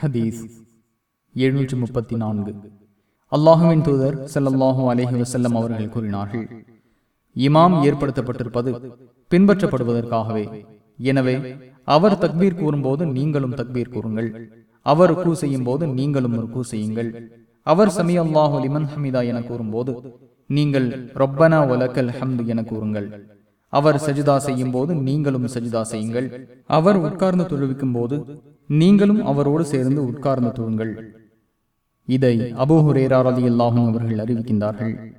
ஹதீஸ் எழுநூற்று முப்பத்தி நான்கு. அல்லாஹுவின் தூதர் ஸல்லல்லாஹு அலேஹி வசல்லம் அவர்கள் கூறினார்கள் இமாம் ஏற்படுத்தப்பட்டிருப்பது பின்பற்றப்படுவதற்காகவே. எனவே அவர் தக்பீர் கூறும்போது நீங்களும் தக்பீர் கூறுங்கள் அவர் ருக்கு செய்யும் போது நீங்களும் ருக்கு செய்யுங்கள். அவர் சமி அல்லாஹு லிமன் ஹமிதா என கூறும்போது நீங்கள் ரொப்பனா ஒலக்கல் ஹம்து என கூறுங்கள். அவர் சஜிதா செய்யும் போது நீங்களும் சஜிதா செய்யுங்கள். அவர் உட்கார்ந்து தொழுவிக்கும் போது நீங்களும் அவரோடு சேர்ந்து உட்கார்ந்து தூங்கள் இதை அபூ ஹுரேரா அவர்கள் அறிவிக்கின்றார்கள்.